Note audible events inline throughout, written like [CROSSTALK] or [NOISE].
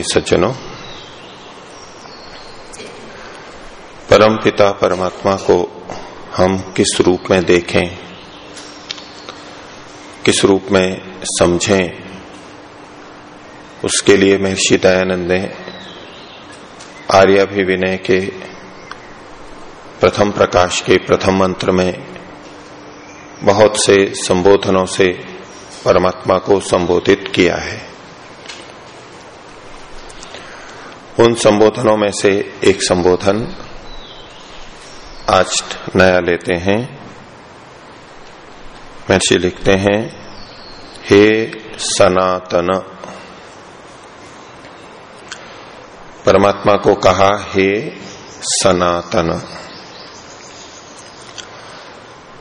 प्रेमी सज्जनों, परम पिता परमात्मा को हम किस रूप में देखें, किस रूप में समझें, उसके लिए महर्षि दयानंद ने आर्याभिविनय के प्रथम प्रकाश के प्रथम मंत्र में बहुत से संबोधनों से परमात्मा को संबोधित किया है। उन संबोधनों में से एक संबोधन आज नया लेते हैं। महर्षि लिखते हैं। हे सनातन, परमात्मा को कहा, हे सनातन।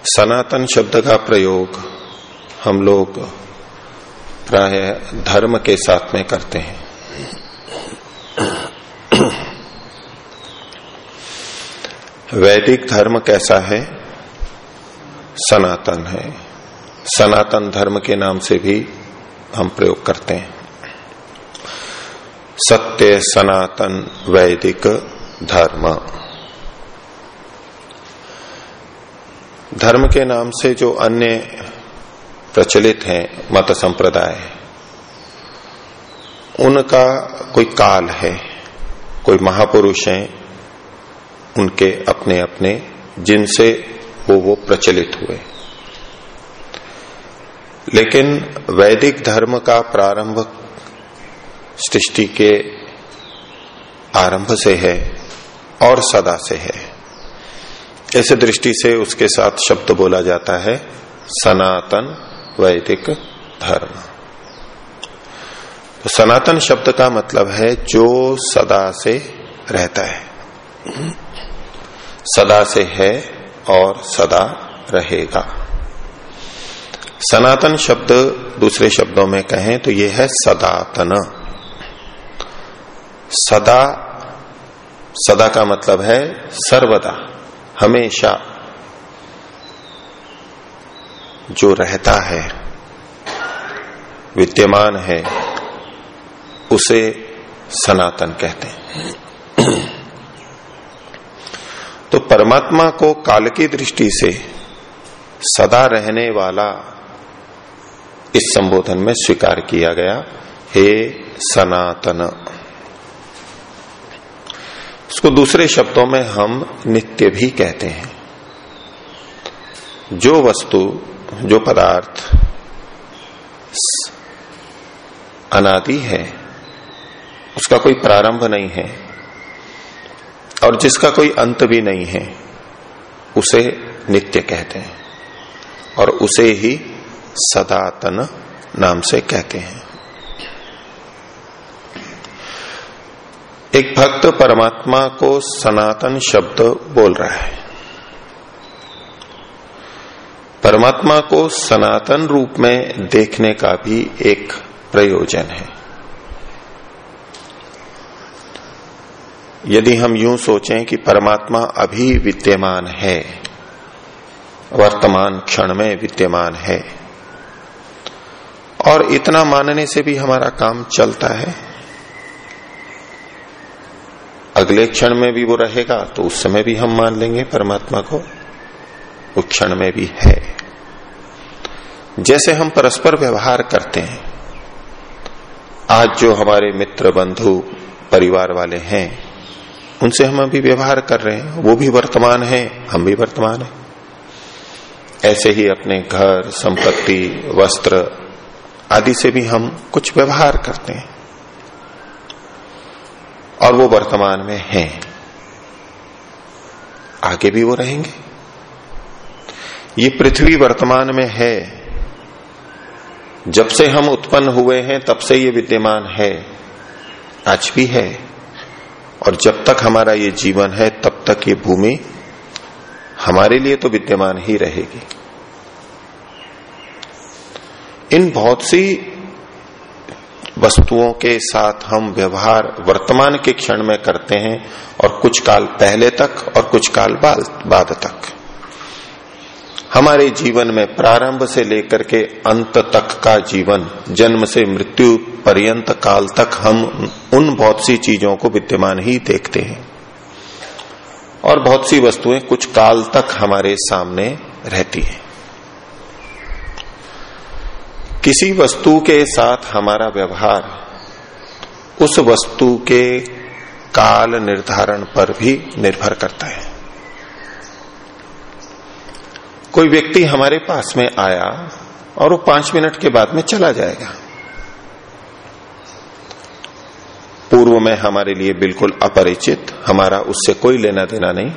सनातन शब्द का प्रयोग हम लोग प्राय धर्म के साथ में करते हैं। [CLEARS THROAT] वैदिक धर्म कैसा है? सनातन है। सनातन धर्म के नाम से भी हम प्रयोग करते हैं। सत्य, सनातन, वैदिक धर्म। धर्म के नाम से जो अन्य प्रचलित हैं, मत संप्रदाय, उनका कोई काल है। कोई महापुरुष हैं, उनके अपने अपने जिनसे वो वो प्रचलित हुए। लेकिन वैदिक धर्म का प्रारंभ सृष्टि के आरंभ से है और सदा से है। ऐसे दृष्टि से उसके साथ शब्द बोला जाता है, सनातन वैदिक धर्म। तो सनातन शब्द का मतलब है जो सदा से रहता है। सदा से है और सदा रहेगा। सनातन शब्द दूसरे शब्दों में कहें तो यह है सदातन। सदा सदा का मतलब है सर्वदा, हमेशा जो रहता है, विद्यमान है उसे सनातन कहते हैं। तो परमात्मा को काल की दृष्टि से सदा रहने वाला इस संबोधन में स्वीकार किया गया, हे सनातन। इसको दूसरे शब्दों में हम नित्य भी कहते हैं। जो वस्तु, जो पदार्थ अनादि है उसका कोई प्रारंभ नहीं है और जिसका कोई अंत भी नहीं है, उसे नित्य कहते हैं और उसे ही सदातन नाम से कहते हैं। एक भक्त परमात्मा को सनातन शब्द बोल रहा है। परमात्मा को सनातन रूप में देखने का भी एक प्रयोजन है। यदि हम यूँ सोचें कि परमात्मा अभी विद्यमान है, वर्तमान क्षण में विद्यमान है, और इतना मानने से भी हमारा काम चलता है, अगले क्षण में भी वो रहेगा तो उस समय भी हम मान लेंगे परमात्मा को उस क्षण में भी है। जैसे हम परस्पर व्यवहार करते हैं, आज जो हमारे मित्र बंधु, परिवार वाले हैं उनसे हम अभी व्यवहार कर रहे हैं। वो भी वर्तमान है, हम भी वर्तमान है। ऐसे ही अपने घर, संपत्ति, वस्त्र आदि से भी हम कुछ व्यवहार करते हैं। और वो वर्तमान में हैं। आगे भी वो रहेंगे। ये पृथ्वी वर्तमान में है। जब से हम उत्पन्न हुए हैं, तब से ये विद्यमान है। आज भी है। और जब तक हमारा ये जीवन है, तब तक ये भूमि हमारे लिए तो विद्यमान ही रहेगी। इन बहुत सी वस्तुओं के साथ हम व्यवहार वर्तमान के क्षण में करते हैं और कुछ काल पहले तक और कुछ काल बाद तक। हमारे जीवन में प्रारंभ से लेकर के अंत तक का जीवन, जन्म से मृत्यु पर्यंत काल तक हम उन बहुत सी चीज़ों को विद्यमान ही देखते हैं। और बहुत सी वस्तुएँ कुछ काल तक हमारे सामने रहती हैं। किसी वस्तु के साथ हमारा व्यवहार, उस वस्तु के काल निर्धारण पर भी निर्भर करता है। कोई व्यक्ति हमारे पास में आया और वो पाँच मिनट के बाद में चला जाएगा। पूर्व में हमारे लिए बिल्कुल अपरिचित, हमारा उससे कोई लेना देना नहीं।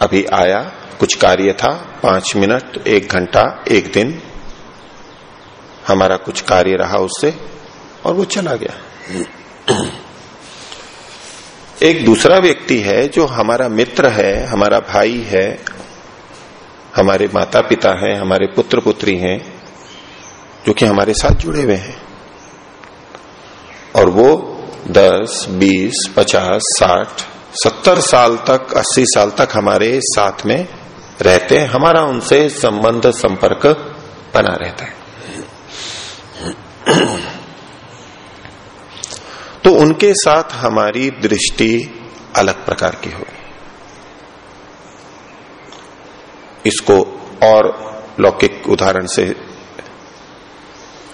अभी आया, कुछ कार्य था, पाँच मिनट, एक घंटा, एक दिन। हमारा कुछ कार्य रहा उससे और वो चला गया। एक दूसरा व्यक्ति है जो हमारा मित्र है, हमारा भाई है हमारे माता पिता हैं, हमारे पुत्र पुत्री हैं, जो कि हमारे साथ जुड़े हुए हैं। और वो दस, बीस, पचास, साठ, सत्तर साल तक, अस्सी साल तक हमारे साथ में रहते हैं। हमारा उनसे संबंध, संपर्क बना रहता है। तो उनके साथ हमारी दृष्टि अलग प्रकार की होगी। इसको और लौकिक उदाहरण से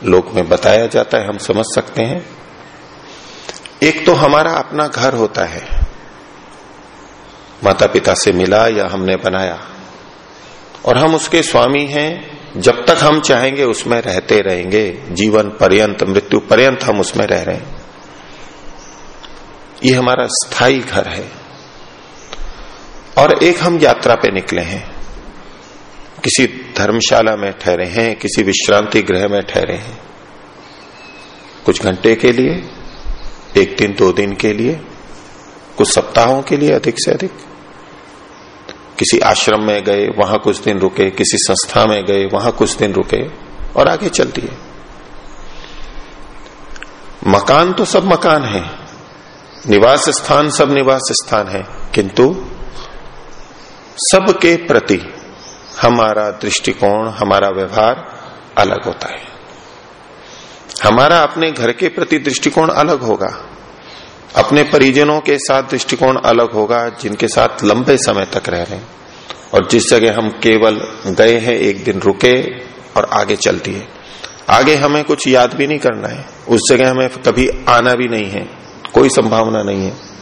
लोक में बताया जाता है, हम समझ सकते हैं। एक तो हमारा अपना घर होता है। माता पिता से मिला या हमने बनाया। और हम उसके स्वामी हैं, जब तक हम चाहेंगे उसमें रहते रहेंगे। जीवन पर्यंत, मृत्यु पर्यंत हम उसमें रह रहे हैं। ये हमारा स्थायी घर है। और एक हम यात्रा पे निकले हैं। किसी धर्मशाला में ठहरे हैं, किसी विश्रांति गृह में ठहरे हैं। कुछ घंटे के लिए, एक दिन, दो दिन के लिए, कुछ सप्ताहों के लिए अधिक से अधिक। किसी आश्रम में गए, वहाँ कुछ दिन रुके, किसी संस्था में गए, वहाँ कुछ दिन रुके और आगे चल दिए मकान तो सब मकान है, निवास स्थान सब निवास स्थान है, किंतु सबके प्रति हमारा दृष्टिकोण, हमारा व्यवहार अलग होता है। हमारा अपने घर के प्रति दृष्टिकोण अलग होगा। अपने परिजनों के साथ दृष्टिकोण अलग होगा, जिनके साथ लंबे समय तक रह रहे हैं। और जिस जगह हम केवल गए हैं, एक दिन रुके और आगे चल दिए आगे हमें कुछ याद भी नहीं करना है। उस जगह हमें कभी आना भी नहीं है। कोई संभावना नहीं है।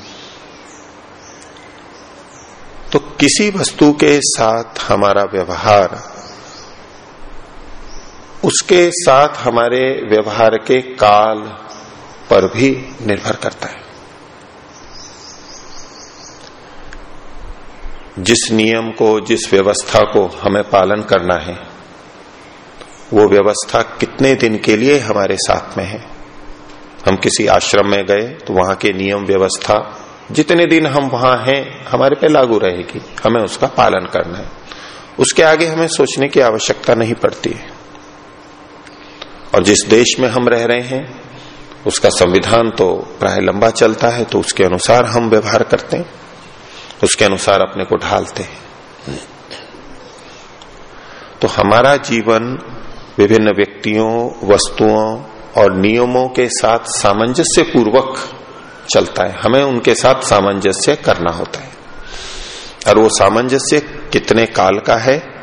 तो किसी वस्तु के साथ हमारा व्यवहार, उसके साथ हमारे व्यवहार के काल पर भी निर्भर करता है। जिस नियम को, जिस व्यवस्था को हमें पालन करना है, वो व्यवस्था कितने दिन के लिए हमारे साथ में है? हम किसी आश्रम में गए तो वहाँ के नियम व्यवस्था जितने दिन हम वहाँ हैं, हमारे पे लागू रहेगी। हमें उसका पालन करना है। उसके आगे हमें सोचने की आवश्यकता नहीं पड़ती है। और जिस देश में हम रह रहे हैं, उसका संविधान तो प्राय लंबा चलता है तो उसके अनुसार हम व्यवहार करते हैं। उसके अनुसार अपने को ढालते हैं। तो हमारा जीवन विभिन्न व्यक्तियों, वस्तुओं और नियमों के साथ सामंजस्य पूर्वक चलता है। हमें उनके साथ सामंजस्य करना होता है। और वो सामंजस्य कितने काल का है,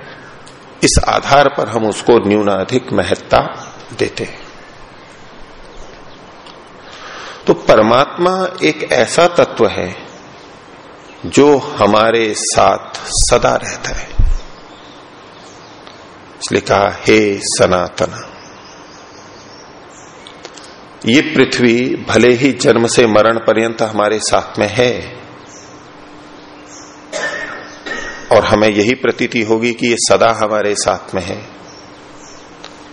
इस आधार पर हम उसको न्यूनाधिक महत्ता देते हैं। तो परमात्मा एक ऐसा तत्व है, जो हमारे साथ सदा रहता है। इसलिए कहा, हे सनातना। ये पृथ्वी भले ही जन्म से मरण पर्यंत हमारे साथ में है, और हमें यही प्रतीति होगी कि ये सदा हमारे साथ में है।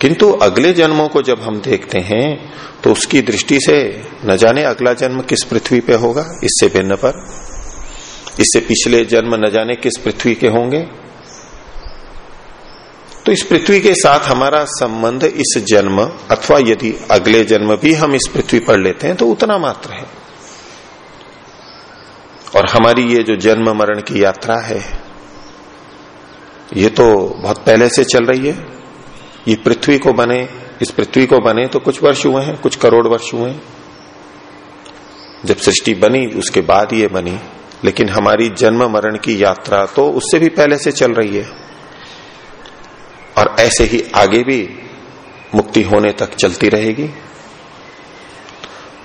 किंतु अगले जन्मों को जब हम देखते हैं तो उसकी दृष्टि से न जाने अगला जन्म किस पृथ्वी पे होगा, इससे भिन्न पर। इससे पिछले जन्म न जाने किस पृथ्वी के होंगे। तो इस पृथ्वी के साथ हमारा संबंध इस जन्म अथवा यदि अगले जन्म भी हम इस पृथ्वी पर लेते हैं तो उतना मात्र है। और हमारी ये जो जन्म मरण की यात्रा है, ये तो बहुत पहले से चल रही है। ये पृथ्वी को बने, इस पृथ्वी को बने तो कुछ वर्ष हुए हैं, कुछ करोड़ वर्ष हुए हैं। जब सृष्टि बनी, उसके बाद ये बनी, लेकिन हमारी जन्म मरण की यात्रा तो उससे भी पहले से चल रही है। और ऐसे ही आगे भी मुक्ति होने तक चलती रहेगी।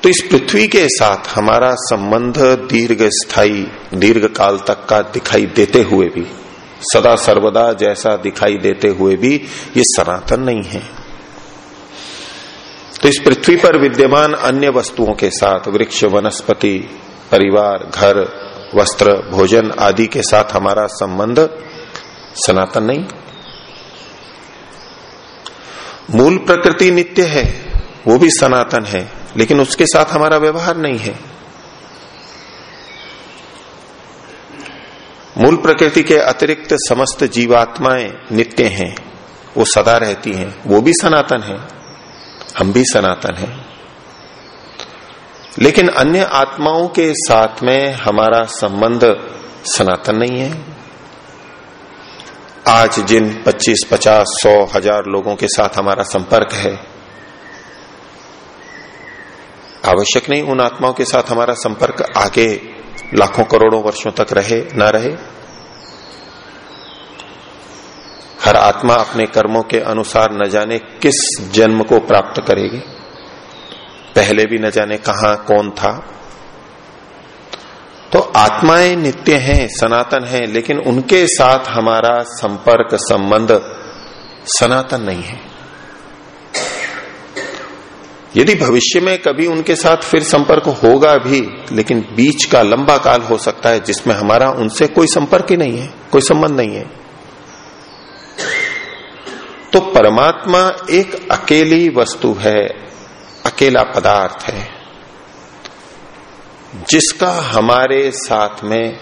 तो इस पृथ्वी के साथ हमारा संबंध दीर्घ स्थायी दीर्घ काल तक का दिखाई देते हुए भी, सदा सर्वदा जैसा दिखाई देते हुए भी ये सनातन नहीं है। तो इस पृथ्वी पर विद्यमान अन्य वस्तुओं के साथ, वृक्ष, वनस्पति, परिवार, घर, वस्त्र, भोजन आदि के साथ हमारा संबंध सनातन नहीं। मूल प्रकृति नित्य है, वो भी सनातन है, लेकिन उसके साथ हमारा व्यवहार नहीं है। मूल प्रकृति के अतिरिक्त समस्त जीवात्माएँ नित्य हैं, वो सदा रहती हैं, वो भी सनातन है, हम भी सनातन हैं। लेकिन अन्य आत्माओं के साथ में हमारा संबंध सनातन नहीं है। आज जिन 25, 50, 100, हज़ार लोगों के साथ हमारा संपर्क है आवश्यक नहीं उन आत्माओं के साथ हमारा संपर्क आगे लाखों करोड़ों वर्षों तक रहे ना रहे। हर आत्मा अपने कर्मों के अनुसार न जाने किस जन्म को प्राप्त करेगी। पहले भी न जाने कहा कौन था तो आत्माएँ नित्य हैं, सनातन हैं, लेकिन उनके साथ हमारा संपर्क, संबंध सनातन नहीं है। यदि भविष्य में कभी उनके साथ फिर संपर्क होगा भी, लेकिन बीच का लंबा काल हो सकता है जिसमें हमारा उनसे कोई संपर्क ही नहीं है, कोई संबंध नहीं है। तो परमात्मा एक अकेली वस्तु है, अकेला पदार्थ है। जिसका हमारे साथ में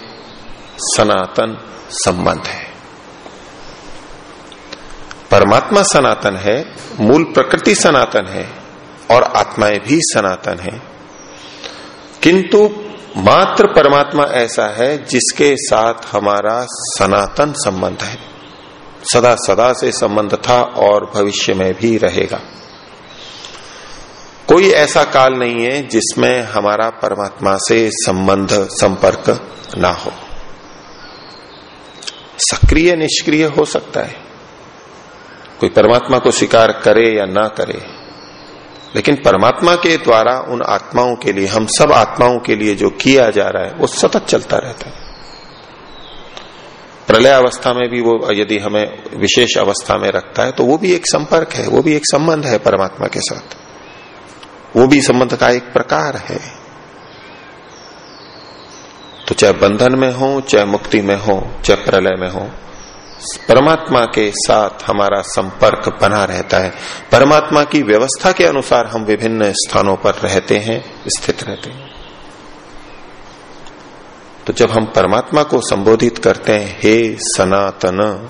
सनातन संबंध है। परमात्मा सनातन है, मूल प्रकृति सनातन है, और आत्माएँ भी सनातन है। किंतु मात्र परमात्मा ऐसा है जिसके साथ हमारा सनातन संबंध है। सदा सदा से संबंध था और भविष्य में भी रहेगा। कोई ऐसा काल नहीं है जिसमें हमारा परमात्मा से संबंध, संपर्क ना हो। सक्रिय, निष्क्रिय हो सकता है। कोई परमात्मा को स्वीकार करे या ना करे। लेकिन परमात्मा के द्वारा उन आत्माओं के लिए, हम सब आत्माओं के लिए जो किया जा रहा है, वो सतत चलता रहता है। प्रलय अवस्था में भी वो यदि हमें विशेष अवस्था में रखता है तो वो भी एक संपर्क है, वो भी एक संबंध है परमात्मा के साथ। वो भी संबंध का एक प्रकार है। तो चाहे बंधन में हो, चाहे मुक्ति में हो, चाहे प्रलय में हो, परमात्मा के साथ हमारा संपर्क बना रहता है। परमात्मा की व्यवस्था के अनुसार हम विभिन्न स्थानों पर रहते हैं, स्थित रहते हैं। तो जब हम परमात्मा को संबोधित करते हैं, हे सनातन,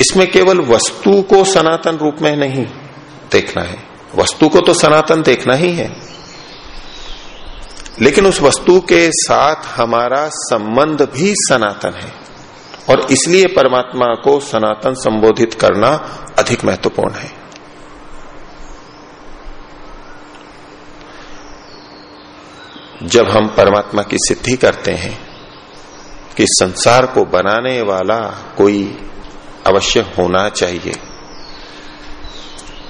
इसमें केवल वस्तु को सनातन रूप में नहीं देखना है। वस्तु को तो सनातन देखना ही है। लेकिन उस वस्तु के साथ हमारा संबंध भी सनातन है और इसलिए परमात्मा को सनातन संबोधित करना अधिक महत्वपूर्ण है। जब हम परमात्मा की सिद्धि करते हैं कि संसार को बनाने वाला कोई अवश्य होना चाहिए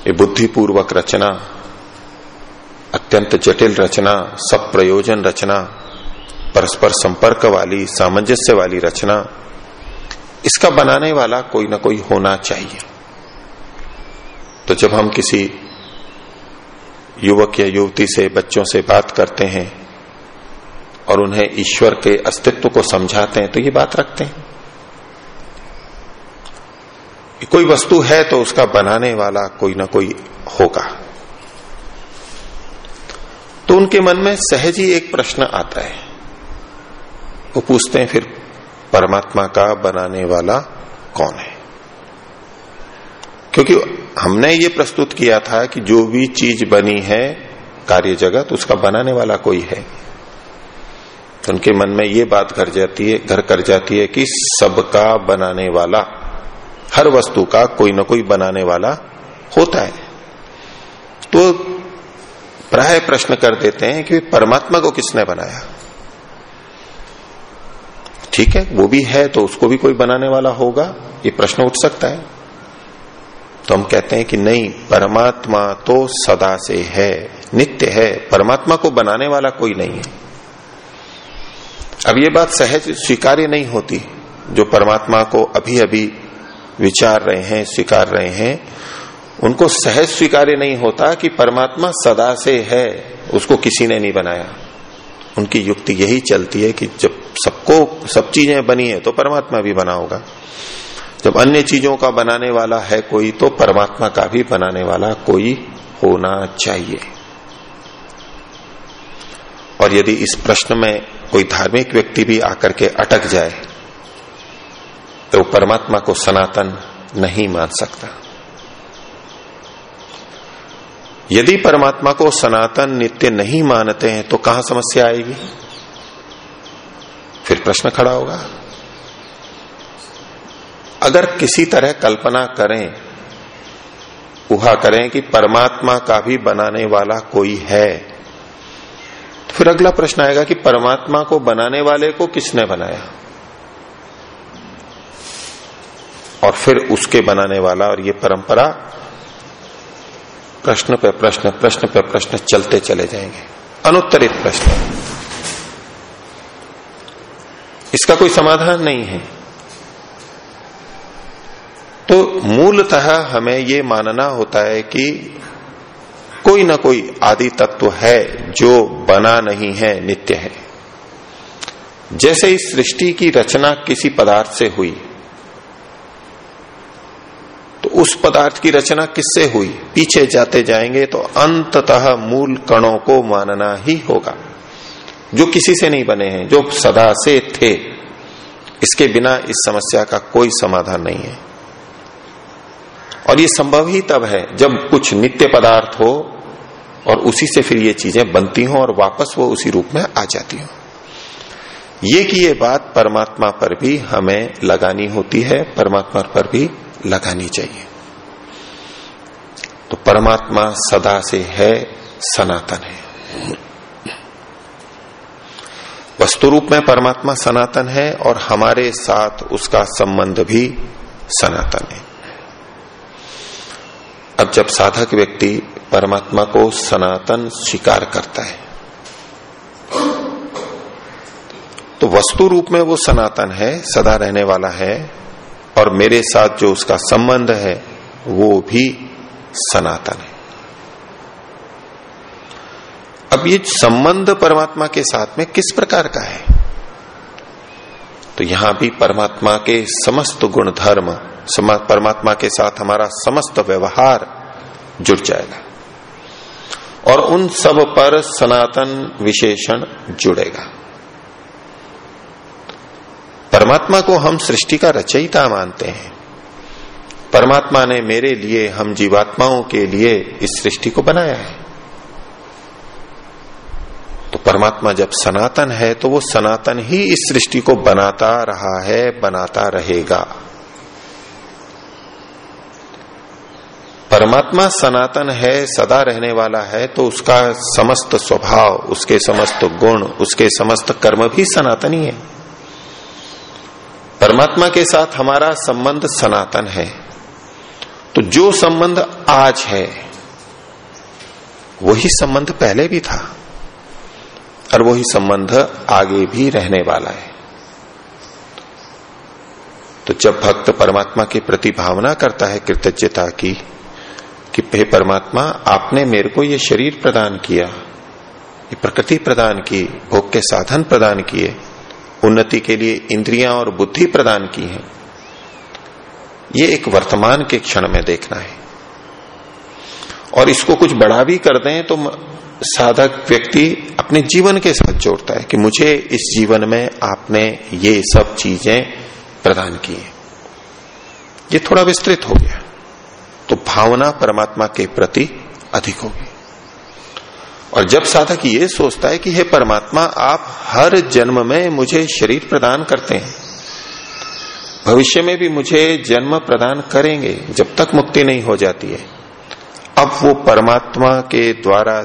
ये बुद्धिपूर्वक रचना, अत्यंत जटिल रचना सब प्रयोजन रचना, परस्पर संपर्क वाली, सामंजस्य वाली रचना, इसका बनाने वाला कोई ना कोई होना चाहिए। तो जब हम किसी युवक या युवती से, बच्चों से बात करते हैं और उन्हें ईश्वर के अस्तित्व को समझाते हैं तो ये बात रखते हैं। कोई वस्तु है तो उसका बनाने वाला कोई ना कोई होगा। तो उनके मन में सहज ही एक प्रश्न आता है। वो पूछते हैं, फिर परमात्मा का बनाने वाला कौन है? क्योंकि हमने ये प्रस्तुत किया था कि जो भी चीज़ बनी है, कार्य जगत, उसका बनाने वाला कोई है। तो उनके मन में ये बात घर जाती है, घर कर जाती है कि सबका बनाने वाला हर वस्तु का कोई ना कोई बनाने वाला होता है। तो प्राय प्रश्न कर देते हैं कि परमात्मा को किसने बनाया? ठीक है, वो भी है तो उसको भी कोई बनाने वाला होगा, ये प्रश्न उठ सकता है। तो हम कहते हैं कि नहीं, परमात्मा तो सदा से है, नित्य है, परमात्मा को बनाने वाला कोई नहीं है। अब ये बात सहज स्वीकार्य नहीं होती, जो परमात्मा को अभी अभी विचार रहे हैं, स्वीकार रहे हैं, उनको सहज स्वीकार्य नहीं होता कि परमात्मा सदा से है, उसको किसी ने नहीं बनाया। उनकी युक्ति यही चलती है कि जब सबको, सब चीज़ें बनी है तो परमात्मा भी बना होगा। जब अन्य चीज़ों का बनाने वाला है कोई तो परमात्मा का भी बनाने वाला कोई होना चाहिए। और यदि इस प्रश्न में कोई धार्मिक व्यक्ति भी आकर के अटक जाए तो परमात्मा को सनातन नहीं मान सकता। यदि परमात्मा को सनातन नित्य नहीं मानते हैं तो कहाँ समस्या आएगी? फिर प्रश्न खड़ा होगा। अगर किसी तरह कल्पना करें, उहा करें कि परमात्मा का भी बनाने वाला कोई है तो फिर अगला प्रश्न आएगा कि परमात्मा को बनाने वाले को किसने बनाया? और फिर उसके बनाने वाला और ये परंपरा प्रश्न पे प्रश्न प्रश्न पे प्रश्न चलते चले जाएँगे। अनुत्तरित प्रश्न। इसका कोई समाधान नहीं है। तो मूलतः हमें ये मानना होता है कि कोई ना कोई आदि तत्व है जो बना नहीं है, नित्य है। जैसे इस सृष्टि की रचना किसी पदार्थ से हुई तो उस पदार्थ की रचना किससे हुई? पीछे जाते जाएँगे तो अंततः मूल कणों को मानना ही होगा। जो किसी से नहीं बने हैं, जो सदा से थे, इसके बिना इस समस्या का कोई समाधान नहीं है। और ये संभव ही तब है जब कुछ नित्य पदार्थ हो और उसी से फिर ये चीज़ें बनती हो और वापस वो उसी रूप में आ जाती हो। ये कि ये बात परमात्मा पर भी हमें लगानी होती है, परमात्मा पर भी लगानी चाहिए। तो परमात्मा सदा से है, सनातन है। वस्तु रूप में परमात्मा सनातन है और हमारे साथ उसका संबंध भी सनातन है। अब जब साधक व्यक्ति परमात्मा को सनातन स्वीकार करता है तो वस्तु रूप में वो सनातन है, सदा रहने वाला है और मेरे साथ जो उसका संबंध है, वो भी सनातन है। अब ये संबंध परमात्मा के साथ में किस प्रकार का है? तो यहाँ भी परमात्मा के समस्त गुण धर्म परमात्मा के साथ हमारा समस्त व्यवहार जुड़ जाएगा। और उन सब पर सनातन विशेषण जुड़ेगा। परमात्मा को हम सृष्टि का रचयिता मानते हैं। परमात्मा ने मेरे लिए, हम जीवात्माओं के लिए इस सृष्टि को बनाया है। तो परमात्मा जब सनातन है तो वो सनातन ही इस सृष्टि को बनाता रहा है, बनाता रहेगा। परमात्मा सनातन है, सदा रहने वाला है तो उसका समस्त स्वभाव, उसके समस्त गुण, उसके समस्त कर्म भी सनातन ही परमात्मा के साथ हमारा संबंध सनातन है। तो जो संबंध आज है, वही संबंध पहले भी था और वही संबंध आगे भी रहने वाला है। तो जब भक्त परमात्मा की प्रति भावना करता है कृतज्ञता की, कि हे परमात्मा, आपने मेरे को ये शरीर प्रदान किया, ये प्रकृति प्रदान की, भोग के साधन प्रदान किए उन्नति के लिए इंद्रियाँ और बुद्धि प्रदान की है। ये एक वर्तमान के क्षण में देखना है। और इसको कुछ बड़ा भी कर दें तो साधक व्यक्ति अपने जीवन के साथ जोड़ता है कि मुझे इस जीवन में आपने ये सब चीज़ें प्रदान की है। ये थोड़ा विस्तृत हो गया। तो भावना परमात्मा के प्रति अधिक होगी। और जब साधक ये सोचता है कि हे परमात्मा, आप हर जन्म में मुझे शरीर प्रदान करते हैं। भविष्य में भी मुझे जन्म प्रदान करेंगे, जब तक मुक्ति नहीं हो जाती है। अब वो परमात्मा के द्वारा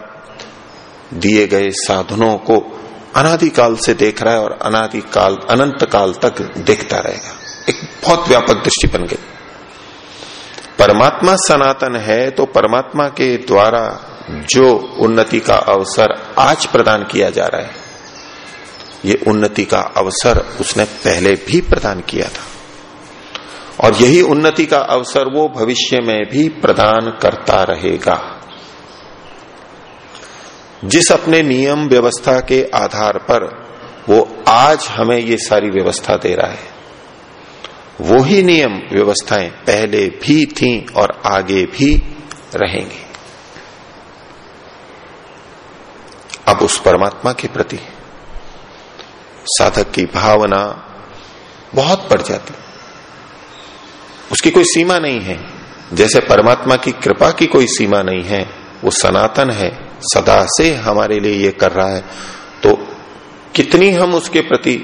दिए गए साधनों को अनादिकाल से देख रहा है और अनादिकाल अनंत काल तक देखता रहेगा। एक बहुत व्यापक दृष्टि बन गई। परमात्मा सनातन है तो परमात्मा के द्वारा जो उन्नति का अवसर आज प्रदान किया जा रहा है, ये उन्नति का अवसर उसने पहले भी प्रदान किया था। और यही उन्नति का अवसर वो भविष्य में भी प्रदान करता रहेगा। जिस अपने नियम व्यवस्था के आधार पर वो आज हमें ये सारी व्यवस्था दे रहा है, वो ही नियम व्यवस्थाएँ पहले भी थी और आगे भी रहेंगी। अब उस परमात्मा के प्रति साधक की भावना बहुत बढ़ जाती उसकी कोई सीमा नहीं है। जैसे परमात्मा की कृपा की कोई सीमा नहीं है, वो सनातन है, सदा से हमारे लिए ये कर रहा है तो कितनी हम उसके प्रति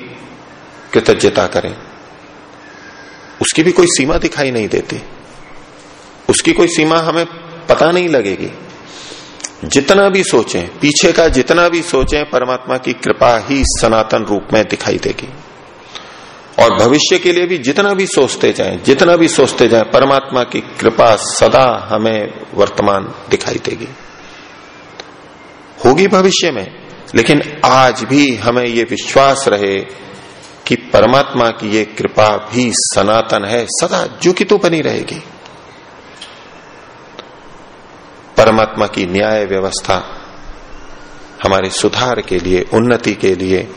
कृतज्ञता करें? उसकी भी कोई सीमा दिखाई नहीं देती। उसकी कोई सीमा हमें पता नहीं लगेगी। जितना भी सोचें, पीछे का जितना भी सोचें, परमात्मा की कृपा ही सनातन रूप में दिखाई देगी। और भविष्य के लिए भी जितना भी सोचते जाएँ, जितना भी सोचते जाएँ, परमात्मा की कृपा सदा हमें वर्तमान दिखाई देगी। होगी भविष्य में, लेकिन आज भी हमें ये विश्वास रहे कि परमात्मा की ये कृपा भी सनातन है, सदा जो कि तो बनी रहेगी। परमात्मा की न्याय व्यवस्था, हमारे सुधार के लिए, उन्नति के लिए,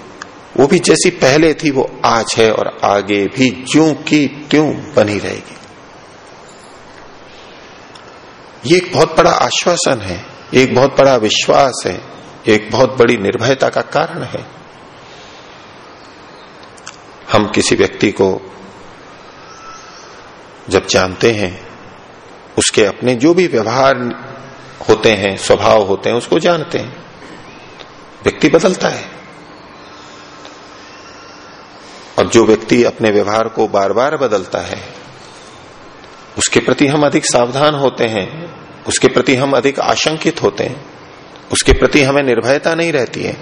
वो भी जैसी पहले थी, वो आज है और आगे भी ज्यो की त्यों बनी रहेगी। ये एक बहुत बड़ा आश्वासन है, एक बहुत बड़ा विश्वास है, एक बहुत बड़ी निर्भयता का कारण है। हम किसी व्यक्ति को जब जानते हैं, उसके अपने जो भी व्यवहार होते हैं, स्वभाव होते हैं, उसको जानते हैं। व्यक्ति बदलता है। और जो व्यक्ति अपने व्यवहार को बार बार बदलता है, उसके प्रति हम अधिक सावधान होते हैं, उसके प्रति हम अधिक आशंकित होते हैं, उसके प्रति हमें निर्भयता नहीं रहती है।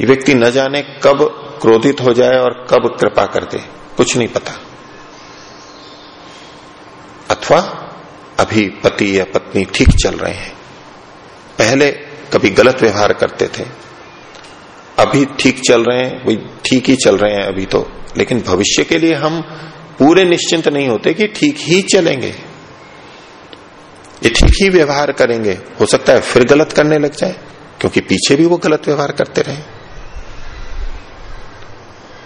ये व्यक्ति न जाने कब क्रोधित हो जाए और कब कृपा कर दे, कुछ नहीं पता। अथवा अभी पति या पत्नी ठीक चल रहे हैं। पहले कभी गलत व्यवहार करते थे। अभी ठीक चल रहे हैं, वही ठीक ही चल रहे हैं अभी तो। लेकिन भविष्य के लिए हम पूरे निश्चिंत नहीं होते कि ठीक ही चलेंगे। ये ठीक ही व्यवहार करेंगे, हो सकता है फिर गलत करने लग जाए, क्योंकि पीछे भी वो गलत व्यवहार करते रहे।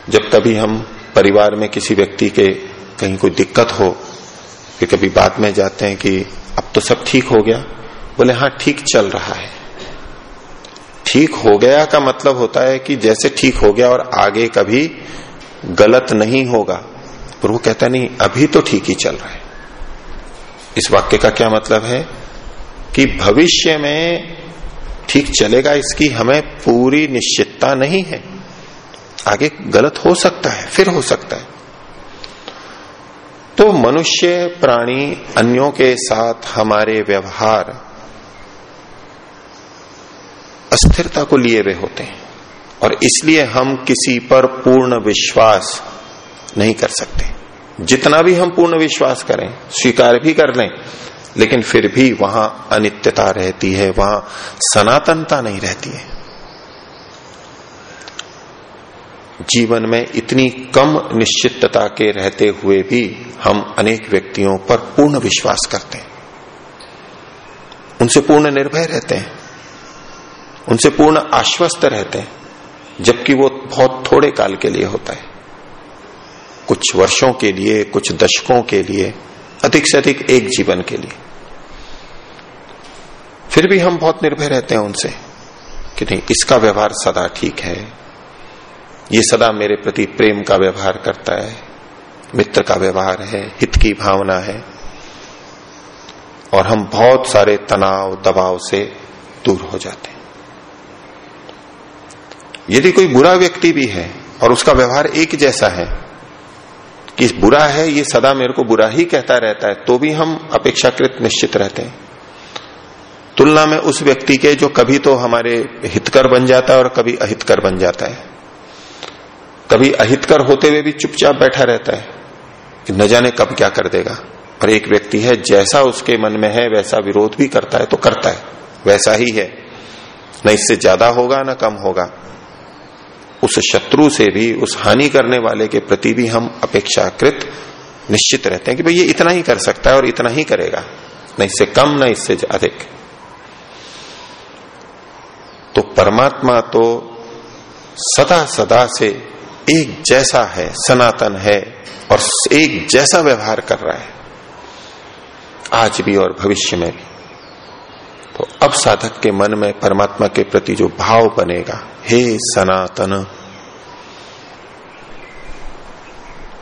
जब कभी हम परिवार में किसी व्यक्ति के कहीं कोई दिक्कत हो कि कभी बाद में जाते हैं कि अब तो सब ठीक हो गया। बोले हाँ ठीक चल रहा है। ठीक हो गया का मतलब होता है कि जैसे ठीक हो गया और आगे कभी गलत नहीं होगा। पर वो कहता नहीं, अभी तो ठीक ही चल रहा है। इस वाक्य का क्या मतलब है? कि भविष्य में ठीक चलेगा, इसकी हमें पूरी निश्चितता नहीं है। आगे गलत हो सकता है, फिर हो सकता है। तो मनुष्य प्राणी अन्यों के साथ हमारे व्यवहार अस्थिरता को लिए हुए होते हैं और इसलिए हम किसी पर पूर्ण विश्वास नहीं कर सकते। जितना भी हम पूर्ण विश्वास करें, स्वीकार भी कर लें, लेकिन फिर भी वहाँ अनित्यता रहती है, वहाँ सनातनता नहीं रहती है। जीवन में इतनी कम निश्चितता के रहते हुए भी हम अनेक व्यक्तियों पर पूर्ण विश्वास करते हैं। उनसे पूर्ण निर्भय रहते हैं। उनसे पूर्ण आश्वस्त रहते हैं, जबकि वो बहुत थोड़े काल के लिए होता है। कुछ वर्षों के लिए, कुछ दशकों के लिए, अधिक से अधिक एक जीवन के लिए। फिर भी हम बहुत निर्भय रहते हैं उनसे कि नहीं, इसका व्यवहार सदा ठीक है ये सदा मेरे प्रति प्रेम का व्यवहार करता है, मित्र का व्यवहार है, हित की भावना है। और हम बहुत सारे तनाव, दबाव से दूर हो जाते हैं। यदि कोई बुरा व्यक्ति भी है और उसका व्यवहार एक जैसा है कि बुरा है, ये सदा मेरे को बुरा ही कहता रहता है तो भी हम अपेक्षाकृत निश्चित रहते हैं। तुलना में उस व्यक्ति के जो कभी तो हमारे हितकर बन जाता है और कभी अहितकर बन जाता है। कभी अहितकर होते हुए भी चुपचाप बैठा रहता है कि न जाने कब क्या कर देगा। और एक व्यक्ति है, जैसा उसके मन में है, वैसा विरोध भी करता है तो करता है। वैसा ही है। न इससे ज़्यादा होगा, न कम होगा। उस शत्रु से भी, उस हानि करने वाले के प्रति भी हम अपेक्षाकृत निश्चित रहते हैं कि भाई ये इतना ही कर सकता है और इतना ही करेगा। न इससे कम, न इससे अधिक। तो परमात्मा तो सदा सदा से एक जैसा है, सनातन है और एक जैसा व्यवहार कर रहा है, आज भी और भविष्य में भी। तो अब साधक के मन में, परमात्मा के प्रति जो भाव बनेगा, हे सनातन,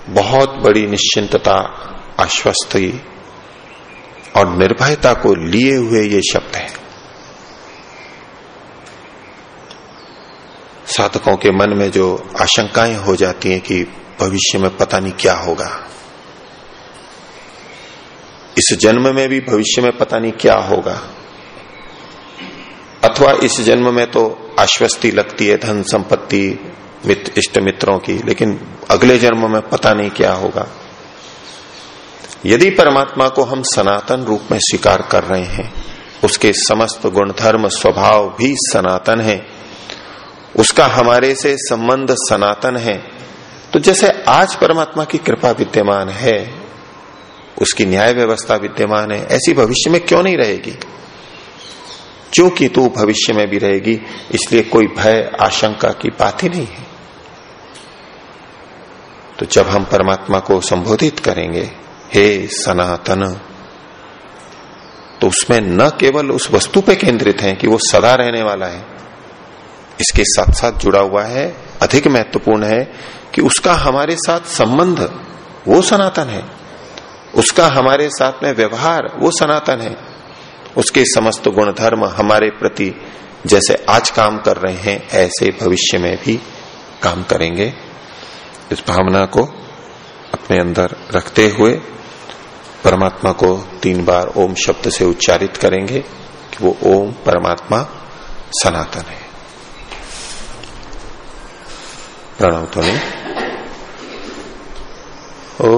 बहुत बड़ी निश्चिंतता, आश्वस्ति और निर्भयता को लिए हुए ये शब्द है। साधकों के मन में जो आशंकाएँ हो जाती हैं कि भविष्य में पता नहीं क्या होगा। इस जन्म में भी भविष्य में पता नहीं क्या होगा। अथवा इस जन्म में तो आश्वस्ति लगती है, धन संपत्ति मित्र इष्ट मित्रों की, लेकिन अगले जन्म में पता नहीं क्या होगा। यदि परमात्मा को हम सनातन रूप में स्वीकार कर रहे हैं, उसके समस्त गुणधर्म, स्वभाव भी सनातन है उसका हमारे से संबंध सनातन है। तो जैसे आज परमात्मा की कृपा विद्यमान है, उसकी न्याय व्यवस्था विद्यमान है, ऐसी भविष्य में क्यों नहीं रहेगी? जो कि तू भविष्य में भी रहेगी, इसलिए कोई भय, आशंका की बात ही नहीं है। तो जब हम परमात्मा को संबोधित करेंगे, हे सनातन तो उसमें न केवल उस वस्तु पे केंद्रित है कि वो सदा रहने वाला है इसके साथ साथ जुड़ा हुआ है। अधिक महत्वपूर्ण है कि उसका हमारे साथ संबंध वो सनातन है। उसका हमारे साथ में व्यवहार वो सनातन है। उसके समस्त गुण धर्म हमारे प्रति जैसे आज काम कर रहे हैं, ऐसे भविष्य में भी काम करेंगे। इस भावना को अपने अंदर रखते हुए परमात्मा को तीन बार ओम शब्द से उच्चारित करेंगे कि वो ओम परमात्मा सनातन है। प्रणव ध्वनि। ओ